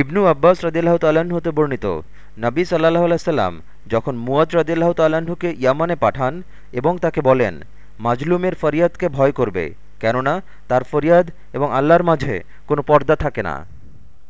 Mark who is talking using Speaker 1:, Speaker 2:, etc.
Speaker 1: ইবনু আব্বাস রদিল্লাহ তাল্লাহ্ন হতে বর্ণিত, নবী সাল্লাহ আলাইসাল্লাম যখন মুয়াজ রদিল্লাহ তাল্লাহ্নকে ইয়ামানে পাঠান এবং তাকে বলেন, মাজলুমের ফরিয়াদকে ভয় করবে, কেননা তার ফরিয়াদ এবং আল্লাহর মাঝে কোনো পর্দা থাকে না।